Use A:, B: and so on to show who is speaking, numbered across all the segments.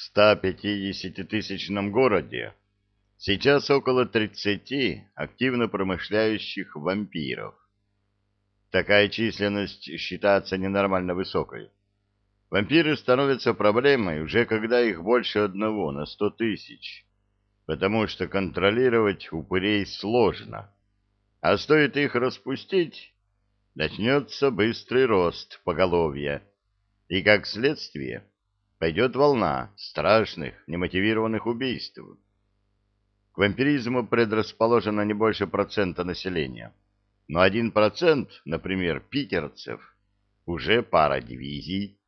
A: В 150-тысячном городе сейчас около 30 активно промышляющих вампиров. Такая численность считается ненормально высокой. Вампиры становятся проблемой уже когда их больше одного на сто тысяч, потому что контролировать упырей сложно. А стоит их распустить, начнется быстрый рост поголовья, и, как следствие, пойдет волна страшных, немотивированных убийств. К вампиризму предрасположено не больше процента населения, но один процент, например, питерцев, уже пара дивизий,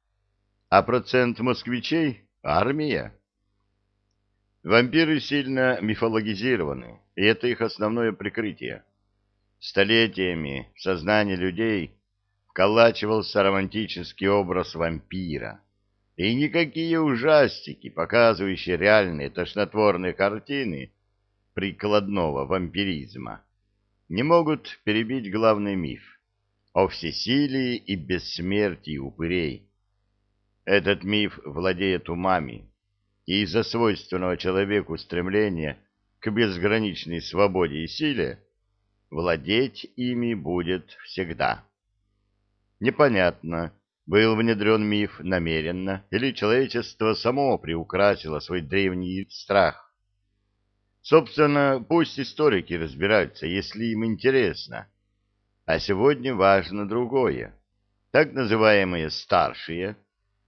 A: а процент москвичей — армия. Вампиры сильно мифологизированы, и это их основное прикрытие. Столетиями в сознании людей вколачивался романтический образ вампира, и никакие ужастики, показывающие реальные тошнотворные картины прикладного вампиризма, не могут перебить главный миф о всесилии и бессмертии упырей, этот миф владеет умами, и из-за свойственного человеку стремления к безграничной свободе и силе владеть ими будет всегда. Непонятно, был внедрен миф намеренно, или человечество само приукрасило свой древний страх. Собственно, пусть историки разбираются, если им интересно. А сегодня важно другое. Так называемые «старшие»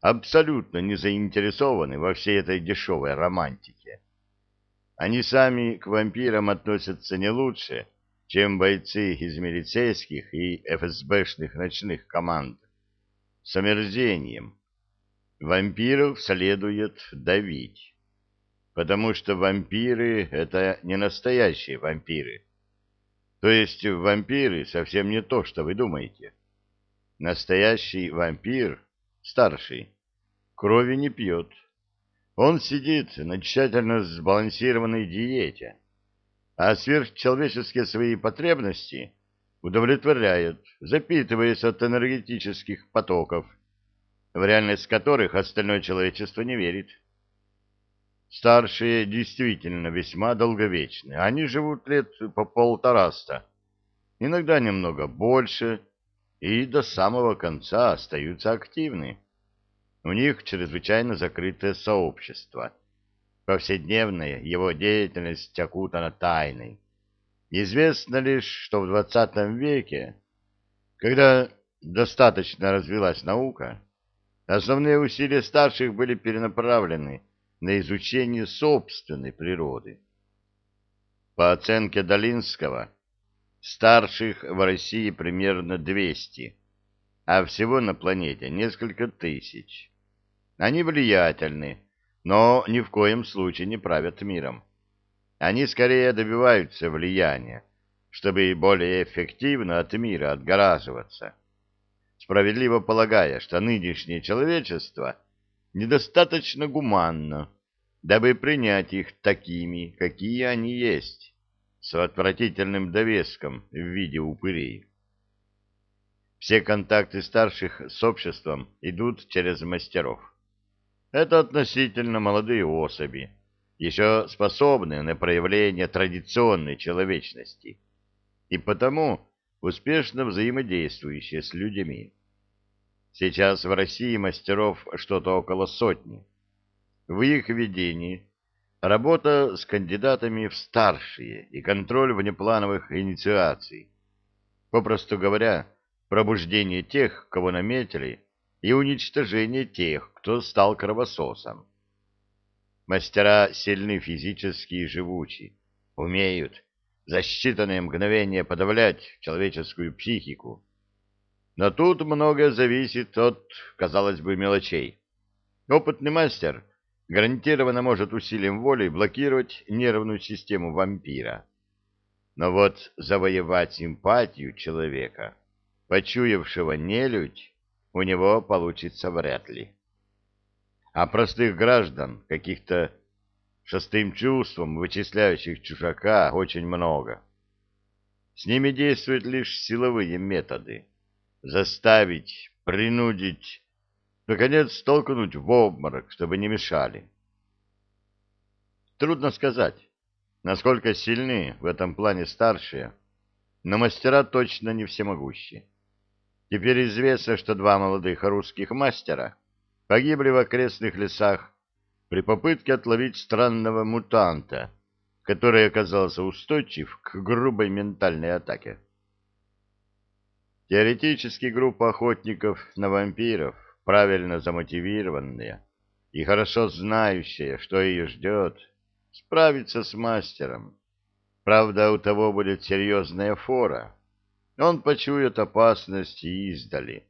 A: абсолютно не заинтересованы во всей этой дешевой романтике. Они сами к вампирам относятся не лучше, чем бойцы из милицейских и ФСБшных ночных команд. С омерзением. Вампиров следует давить, потому что вампиры — это не настоящие вампиры. То есть вампиры совсем не то, что вы думаете. Настоящий вампир, старший, крови не пьет. Он сидит на тщательно сбалансированной диете, а сверхчеловеческие свои потребности удовлетворяет, запитываясь от энергетических потоков, в реальность которых остальное человечество не верит. Старшие действительно весьма долговечны, они живут лет по полтораста, иногда немного больше, и до самого конца остаются активны. У них чрезвычайно закрытое сообщество. Повседневная его деятельность окутана тайной. Известно лишь, что в XX веке, когда достаточно развилась наука, основные усилия старших были перенаправлены на изучение собственной природы. По оценке Долинского, старших в России примерно 200, а всего на планете несколько тысяч. Они влиятельны, но ни в коем случае не правят миром. Они скорее добиваются влияния, чтобы более эффективно от мира отгораживаться, справедливо полагая, что нынешнее человечество недостаточно гуманно, дабы принять их такими, какие они есть, с отвратительным довеском в виде упырей. Все контакты старших с обществом идут через мастеров. Это относительно молодые особи, еще способные на проявление традиционной человечности, и потому успешно взаимодействующие с людьми. Сейчас в России мастеров что-то около сотни. В их ведении работа с кандидатами в старшие и контроль внеплановых инициаций. Попросту говоря, пробуждение тех, кого наметили, и уничтожение тех, кто стал кровососом. Мастера сильны физически и живучи, умеют за считанные мгновения подавлять человеческую психику. Но тут многое зависит от, казалось бы, мелочей. Опытный мастер гарантированно может усилием воли блокировать нервную систему вампира. Но вот завоевать симпатию человека, почуявшего нелюдь, у него получится вряд ли. А простых граждан, каких-то шестым чувством вычисляющих чужака, очень много. С ними действуют лишь силовые методы. Заставить, принудить, наконец, столкнуть в обморок, чтобы не мешали. Трудно сказать, насколько сильны в этом плане старшие, но мастера точно не всемогущие. Теперь известно, что два молодых русских мастера погибли в окрестных лесах при попытке отловить странного мутанта, который оказался устойчив к грубой ментальной атаке. Теоретически группа охотников на вампиров, правильно замотивированная и хорошо знающая, что ее ждет, справится с мастером. Правда, у того будет серьезная фора. Он почует опасность издали.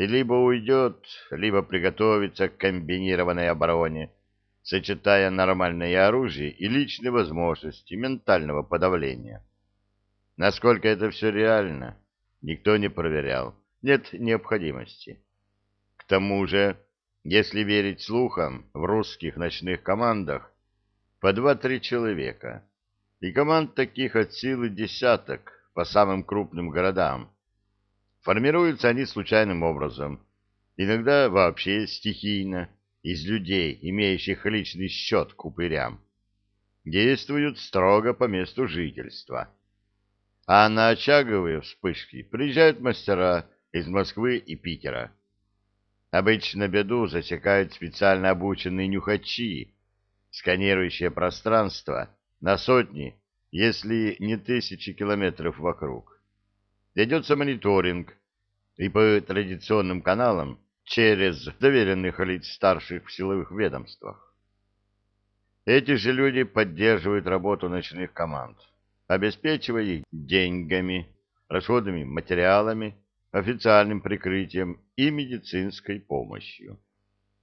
A: И либо уйдет, либо приготовится к комбинированной обороне, сочетая нормальное оружие и личные возможности ментального подавления. Насколько это все реально, никто не проверял. Нет необходимости. К тому же, если верить слухам, в русских ночных командах по два-три человека, и команд таких от силы десяток по самым крупным городам. Формируются они случайным образом, иногда вообще стихийно, из людей, имеющих личный счет к упырям. Действуют строго по месту жительства а на очаговые вспышки приезжают мастера из Москвы и Питера. Обычно беду засекают специально обученные нюхачи, сканирующие пространство на сотни, если не тысячи километров вокруг. Ведется мониторинг, и по традиционным каналам через доверенных лиц старших в силовых ведомствах. Эти же люди поддерживают работу ночных команд обеспечивая их деньгами, расходными материалами, официальным прикрытием и медицинской помощью.